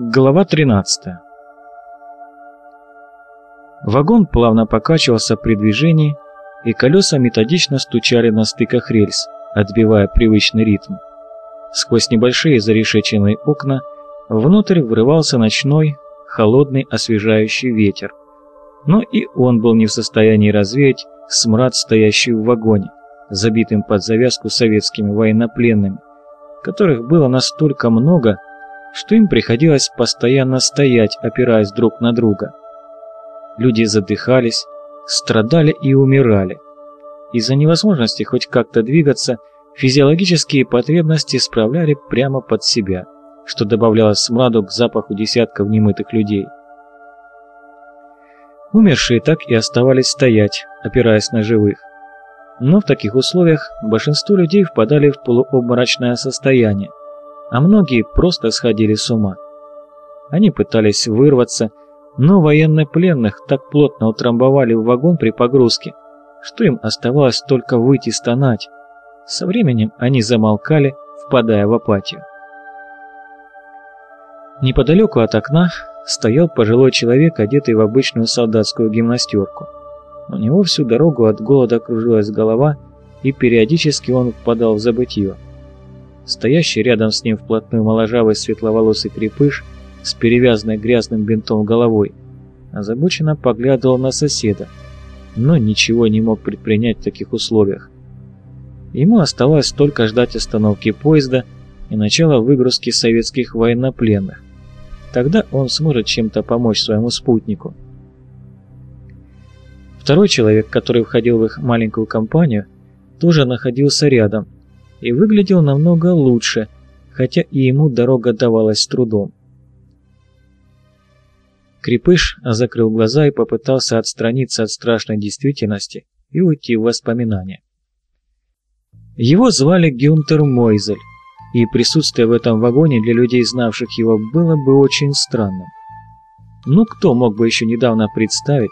Глава 13 Вагон плавно покачивался при движении, и колеса методично стучали на стыках рельс, отбивая привычный ритм. Сквозь небольшие зарешеченные окна внутрь врывался ночной, холодный, освежающий ветер. Но и он был не в состоянии развеять смрад, стоящий в вагоне, забитым под завязку советскими военнопленными, которых было настолько много, что им приходилось постоянно стоять, опираясь друг на друга. Люди задыхались, страдали и умирали. Из-за невозможности хоть как-то двигаться, физиологические потребности справляли прямо под себя, что добавляло смраду к запаху десятков немытых людей. Умершие так и оставались стоять, опираясь на живых. Но в таких условиях большинство людей впадали в полуобморочное состояние, а многие просто сходили с ума. Они пытались вырваться, но военнопленных так плотно утрамбовали в вагон при погрузке, что им оставалось только выйти стонать. Со временем они замолкали, впадая в апатию. Неподалеку от окна стоял пожилой человек, одетый в обычную солдатскую гимнастерку. У него всю дорогу от голода кружилась голова, и периодически он впадал в забытье. Стоящий рядом с ним вплотную моложавый светловолосый крепыш с перевязанной грязным бинтом головой озабоченно поглядывал на соседа, но ничего не мог предпринять в таких условиях. Ему оставалось только ждать остановки поезда и начала выгрузки советских военнопленных. Тогда он сможет чем-то помочь своему спутнику. Второй человек, который входил в их маленькую компанию, тоже находился рядом – и выглядел намного лучше, хотя и ему дорога давалась с трудом. Крепыш закрыл глаза и попытался отстраниться от страшной действительности и уйти в воспоминания. Его звали Гюнтер Мойзель, и присутствие в этом вагоне для людей, знавших его, было бы очень странным. Ну кто мог бы еще недавно представить,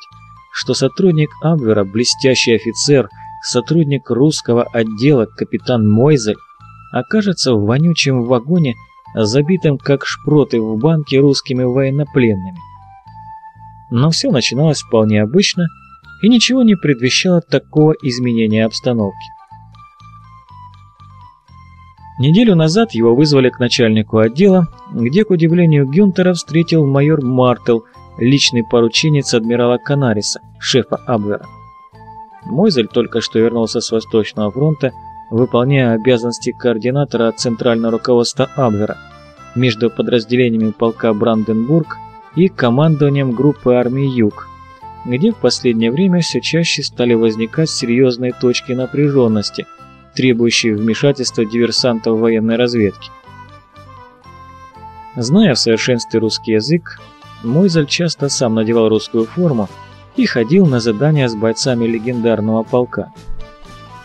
что сотрудник Абвера, блестящий офицер – сотрудник русского отдела капитан Мойзель окажется в вонючем вагоне, забитом как шпроты в банке русскими военнопленными. Но все начиналось вполне обычно и ничего не предвещало такого изменения обстановки. Неделю назад его вызвали к начальнику отдела, где, к удивлению Гюнтера, встретил майор Мартел, личный порученец адмирала Канариса, шефа Абвера. Мойзель только что вернулся с Восточного фронта, выполняя обязанности координатора центрального руководства Абвера между подразделениями полка Бранденбург и командованием группы армии Юг, где в последнее время все чаще стали возникать серьезные точки напряженности, требующие вмешательства диверсантов военной разведки. Зная в совершенстве русский язык, Мойзель часто сам надевал русскую форму, и ходил на задания с бойцами легендарного полка.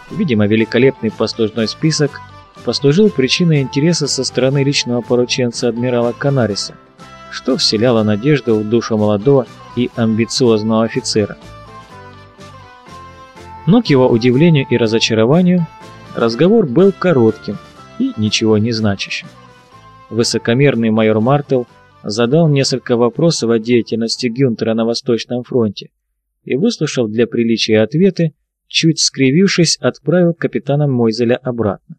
Видимо, великолепный послужной список послужил причиной интереса со стороны личного порученца адмирала Канариса, что вселяло надежду в душу молодого и амбициозного офицера. Но к его удивлению и разочарованию разговор был коротким и ничего не значащим. Высокомерный майор Мартел задал несколько вопросов о деятельности Гюнтера на Восточном фронте, и, выслушав для приличия ответы, чуть скривившись, отправил капитана Мойзеля обратно.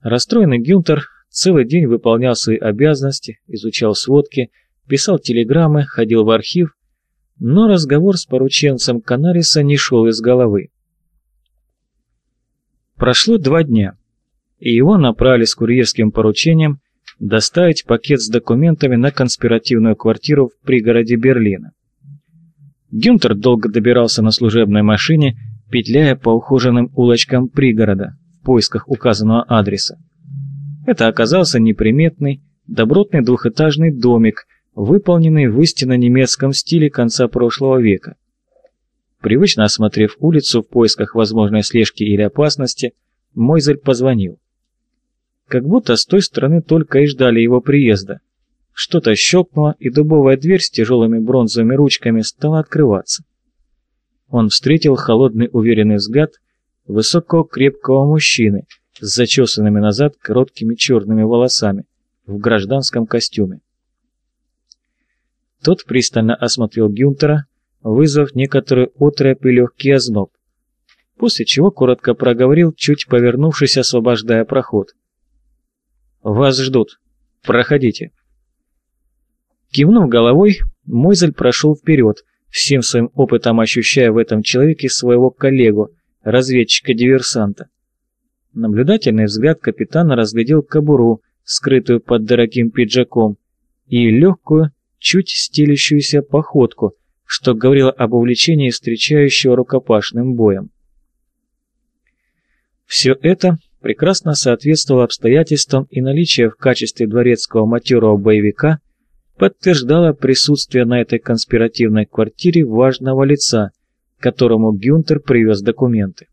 Расстроенный Гюнтер целый день выполнял свои обязанности, изучал сводки, писал телеграммы, ходил в архив, но разговор с порученцем Канариса не шел из головы. Прошло два дня, и его направили с курьерским поручением доставить пакет с документами на конспиративную квартиру в пригороде Берлина. Гюнтер долго добирался на служебной машине, петляя по ухоженным улочкам пригорода в поисках указанного адреса. Это оказался неприметный, добротный двухэтажный домик, выполненный в истинно немецком стиле конца прошлого века. Привычно осмотрев улицу в поисках возможной слежки или опасности, Мойзель позвонил. Как будто с той стороны только и ждали его приезда – что-то щелкнуло, и дубовая дверь с тяжелыми бронзовыми ручками стала открываться. Он встретил холодный уверенный взгляд высокого крепкого мужчины с зачесанными назад короткими черными волосами, в гражданском костюме. Тот пристально осмотрел Гюнтера, вызвав некоторую отрябь и легкий озноб, после чего коротко проговорил, чуть повернувшись, освобождая проход. «Вас ждут. Проходите». Кивнув головой, Мойзель прошел вперед, всем своим опытом ощущая в этом человеке своего коллегу, разведчика-диверсанта. Наблюдательный взгляд капитана разглядел кобуру, скрытую под дорогим пиджаком, и легкую, чуть стелящуюся походку, что говорило об увлечении встречающего рукопашным боем. Все это прекрасно соответствовало обстоятельствам и наличие в качестве дворецкого матерого боевика подтверждало присутствие на этой конспиративной квартире важного лица, которому Гюнтер привез документы.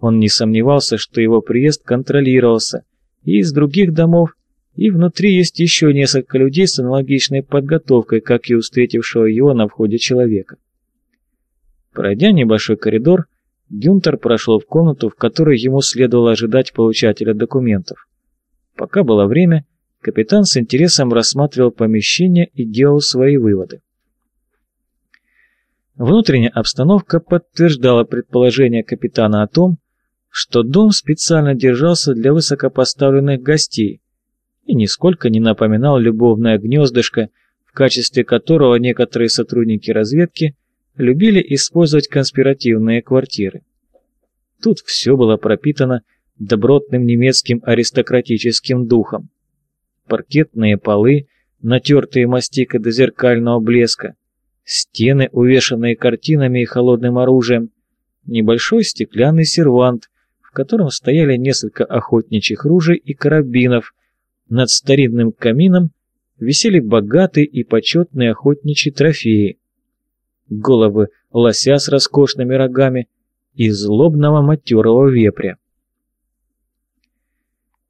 Он не сомневался, что его приезд контролировался и из других домов, и внутри есть еще несколько людей с аналогичной подготовкой, как и у встретившего его на входе человека. Пройдя небольшой коридор, Гюнтер прошел в комнату, в которой ему следовало ожидать получателя документов. Пока было время, капитан с интересом рассматривал помещение и делал свои выводы. Внутренняя обстановка подтверждала предположение капитана о том, что дом специально держался для высокопоставленных гостей и нисколько не напоминал любовное гнездышко, в качестве которого некоторые сотрудники разведки любили использовать конспиративные квартиры. Тут все было пропитано добротным немецким аристократическим духом. Паркетные полы, натертые мастикой до зеркального блеска, стены, увешанные картинами и холодным оружием, небольшой стеклянный сервант, в котором стояли несколько охотничьих ружей и карабинов. Над старинным камином висели богатые и почетные охотничьи трофеи. Головы лося с роскошными рогами и злобного матерого вепря.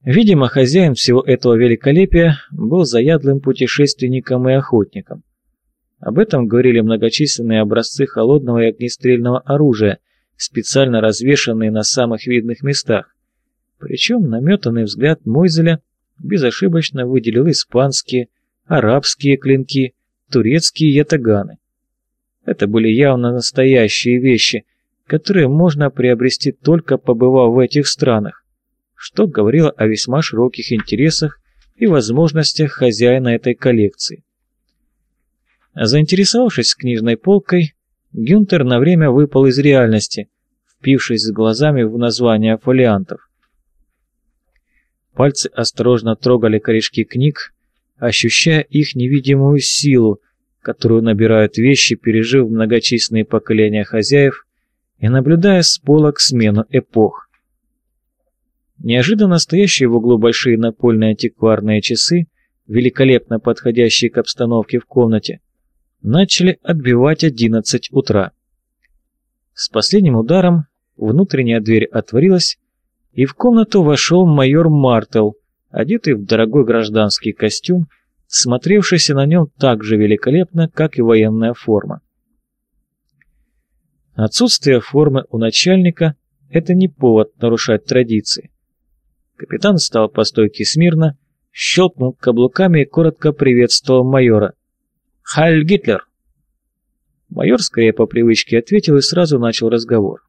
Видимо, хозяин всего этого великолепия был заядлым путешественником и охотником. Об этом говорили многочисленные образцы холодного и огнестрельного оружия – специально развешанные на самых видных местах. Причем наметанный взгляд Мойзеля безошибочно выделил испанские, арабские клинки, турецкие ятаганы. Это были явно настоящие вещи, которые можно приобрести только побывав в этих странах, что говорило о весьма широких интересах и возможностях хозяина этой коллекции. Заинтересовавшись книжной полкой, Гюнтер на время выпал из реальности, впившись глазами в названия фолиантов. Пальцы осторожно трогали корешки книг, ощущая их невидимую силу, которую набирают вещи, пережив многочисленные поколения хозяев и наблюдая с полок смену эпох. Неожиданно стоящие в углу большие напольные антикварные часы, великолепно подходящие к обстановке в комнате, начали отбивать 11 утра. С последним ударом внутренняя дверь отворилась, и в комнату вошел майор Мартел, одетый в дорогой гражданский костюм, смотревшийся на нем так же великолепно, как и военная форма. Отсутствие формы у начальника – это не повод нарушать традиции. Капитан встал по стойке смирно, щелкнул каблуками и коротко приветствовал майора. «Хайль Гитлер!» Майор скорее по привычке ответил и сразу начал разговор.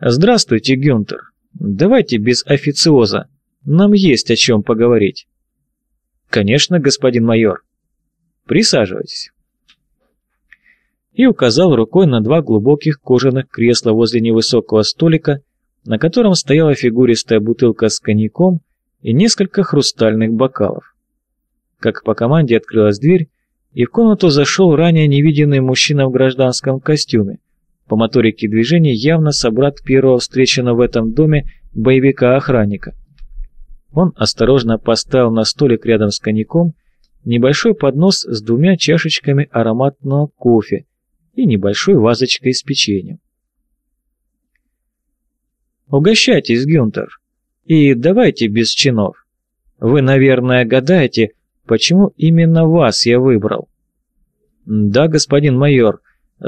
«Здравствуйте, Гюнтер. Давайте без официоза. Нам есть о чем поговорить». «Конечно, господин майор. Присаживайтесь». И указал рукой на два глубоких кожаных кресла возле невысокого столика, на котором стояла фигуристая бутылка с коньяком и несколько хрустальных бокалов. Как по команде открылась дверь, и в комнату зашел ранее невиденный мужчина в гражданском костюме, по моторике движения явно собрат первого встреченного в этом доме боевика-охранника. Он осторожно поставил на столик рядом с коньяком небольшой поднос с двумя чашечками ароматного кофе и небольшой вазочкой с печеньем. «Угощайтесь, Гюнтер, и давайте без чинов. Вы, наверное, гадаете, почему именно вас я выбрал?» «Да, господин майор»,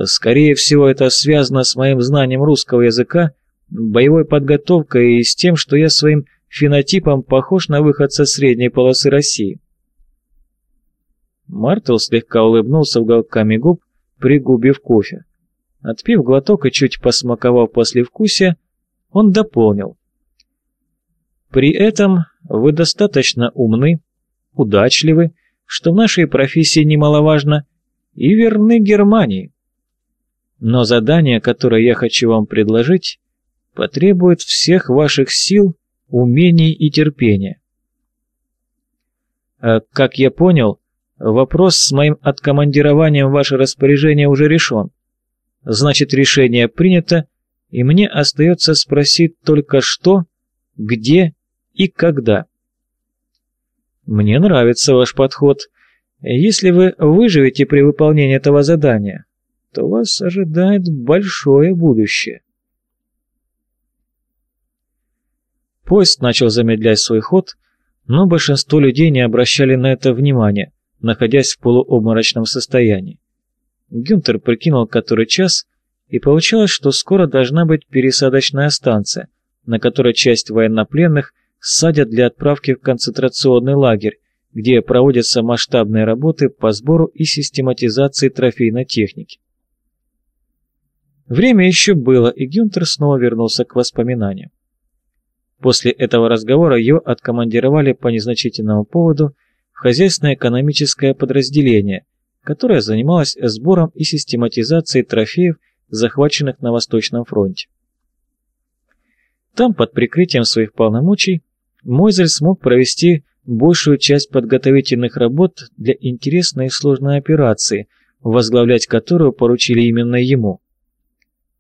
Скорее всего, это связано с моим знанием русского языка, боевой подготовкой и с тем, что я своим фенотипом похож на выходца средней полосы России. Мартел слегка улыбнулся уголками губ, пригубив кофе. Отпив глоток и чуть посмаковав послевкусие, он дополнил. При этом вы достаточно умны, удачливы, что в нашей профессии немаловажно, и верны Германии. Но задание, которое я хочу вам предложить, потребует всех ваших сил, умений и терпения. А, как я понял, вопрос с моим откомандированием в ваше распоряжение уже решен. Значит, решение принято, и мне остается спросить только что, где и когда. Мне нравится ваш подход. Если вы выживете при выполнении этого задания, то вас ожидает большое будущее. Поезд начал замедлять свой ход, но большинство людей не обращали на это внимания, находясь в полуобморочном состоянии. Гюнтер прикинул который час, и получалось, что скоро должна быть пересадочная станция, на которой часть военнопленных садят для отправки в концентрационный лагерь, где проводятся масштабные работы по сбору и систематизации трофейной техники. Время еще было, и Гюнтер снова вернулся к воспоминаниям. После этого разговора ее откомандировали по незначительному поводу в хозяйственно-экономическое подразделение, которое занималось сбором и систематизацией трофеев, захваченных на Восточном фронте. Там, под прикрытием своих полномочий, Мойзель смог провести большую часть подготовительных работ для интересной и сложной операции, возглавлять которую поручили именно ему.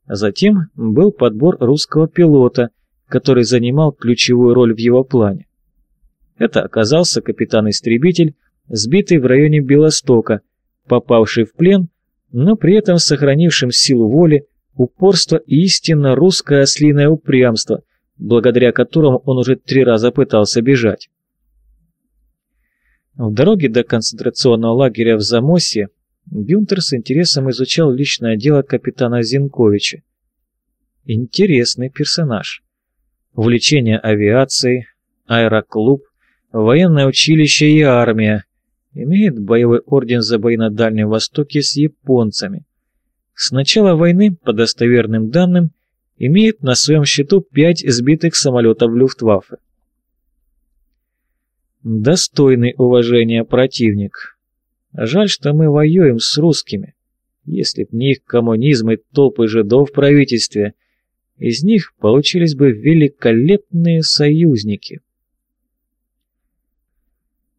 Затем был подбор русского пилота, который занимал ключевую роль в его плане. Это оказался капитан-истребитель, сбитый в районе Белостока, попавший в плен, но при этом сохранившим силу воли, упорство и истинно русское ослиное упрямство, благодаря которому он уже три раза пытался бежать. В дороге до концентрационного лагеря в Замосе Гюнтер с интересом изучал личное дело капитана Зинковича. Интересный персонаж. Увлечение авиацией, аэроклуб, военное училище и армия. Имеет боевой орден за бои на Дальнем Востоке с японцами. С начала войны, по достоверным данным, имеет на своем счету пять сбитых самолетов Люфтваффе. Достойный уважения противник. Жаль, что мы воюем с русскими. Если б не их коммунизм и толпы жидов в правительстве, из них получились бы великолепные союзники.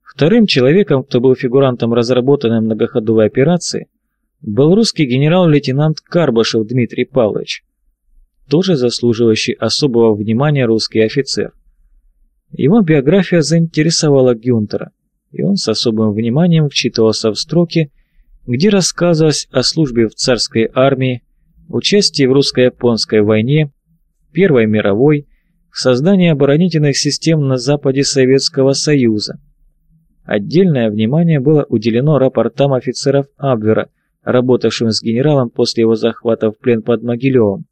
Вторым человеком, кто был фигурантом разработанной многоходовой операции, был русский генерал-лейтенант Карбашев Дмитрий Павлович, тоже заслуживающий особого внимания русский офицер. Его биография заинтересовала Гюнтера, и он с особым вниманием вчитывался в строки, где рассказывалось о службе в царской армии, участии в русско-японской войне, Первой мировой, в создании оборонительных систем на западе Советского Союза. Отдельное внимание было уделено рапортам офицеров Абвера, работавшим с генералом после его захвата в плен под Могилевым,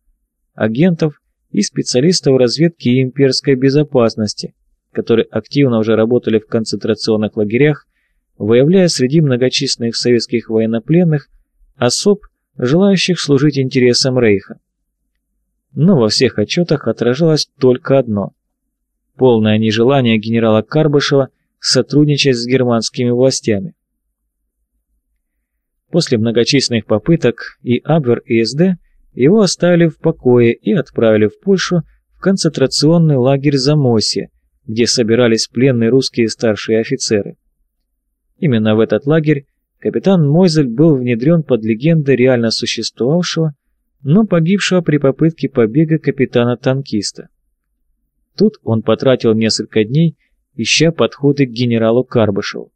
агентов и специалистов разведки и имперской безопасности, которые активно уже работали в концентрационных лагерях, выявляя среди многочисленных советских военнопленных особ, желающих служить интересам Рейха. Но во всех отчетах отражалось только одно – полное нежелание генерала Карбышева сотрудничать с германскими властями. После многочисленных попыток и Абвер, и СД его оставили в покое и отправили в Польшу в концентрационный лагерь Замосье, где собирались пленные русские старшие офицеры. Именно в этот лагерь капитан Мойзель был внедрен под легендой реально существовавшего, но погибшего при попытке побега капитана-танкиста. Тут он потратил несколько дней, ища подходы к генералу Карбышеву.